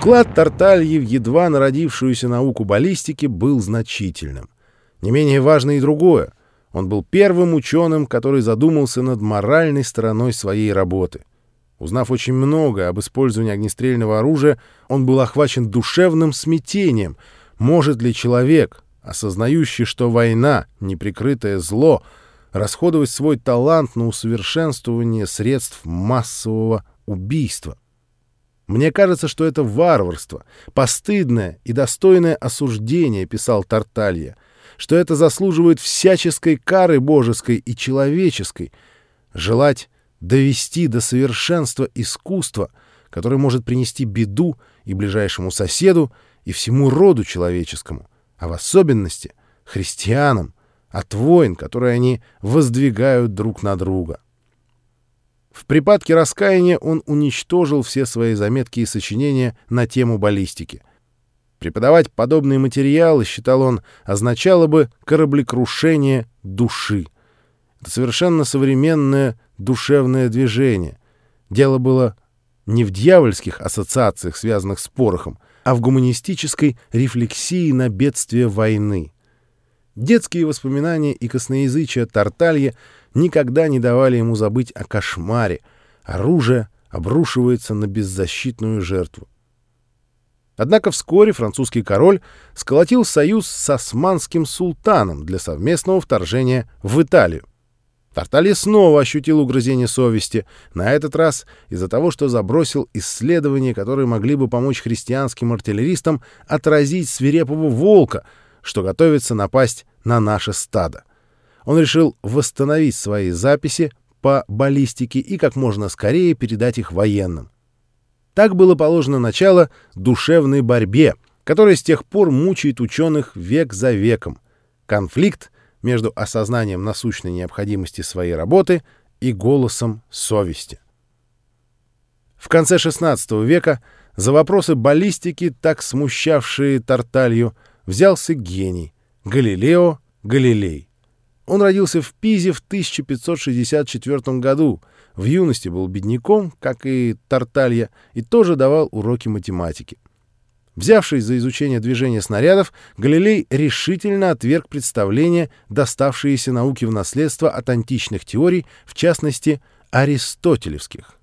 Вклад Тартальи в едва народившуюся науку баллистики был значительным. Не менее важно и другое. Он был первым ученым, который задумался над моральной стороной своей работы. Узнав очень много об использовании огнестрельного оружия, он был охвачен душевным смятением. Может ли человек, осознающий, что война — неприкрытое зло, расходовать свой талант на усовершенствование средств массового убийства? Мне кажется, что это варварство, постыдное и достойное осуждения, писал Тарталья, что это заслуживает всяческой кары божеской и человеческой. Желать довести до совершенства искусство, которое может принести беду и ближайшему соседу, и всему роду человеческому, а в особенности христианам, от войн, которые они воздвигают друг на друга. В припадке раскаяния он уничтожил все свои заметки и сочинения на тему баллистики. Преподавать подобные материалы, считал он, означало бы кораблекрушение души. Это совершенно современное душевное движение. Дело было не в дьявольских ассоциациях, связанных с порохом, а в гуманистической рефлексии на бедствие войны. Детские воспоминания и косноязычие Тарталья никогда не давали ему забыть о кошмаре. Оружие обрушивается на беззащитную жертву. Однако вскоре французский король сколотил союз с османским султаном для совместного вторжения в Италию. Тарталья снова ощутил угрызение совести, на этот раз из-за того, что забросил исследования, которые могли бы помочь христианским артиллеристам отразить свирепого волка, что готовится напасть на наше стадо. Он решил восстановить свои записи по баллистике и как можно скорее передать их военным. Так было положено начало душевной борьбе, которая с тех пор мучает ученых век за веком. Конфликт — между осознанием насущной необходимости своей работы и голосом совести. В конце XVI века за вопросы баллистики, так смущавшие Тарталью, взялся гений — Галилео Галилей. Он родился в Пизе в 1564 году, в юности был бедняком, как и Тарталья, и тоже давал уроки математики. Взявшись за изучение движения снарядов, Галилей решительно отверг представления, доставшиеся науке в наследство от античных теорий, в частности, аристотелевских.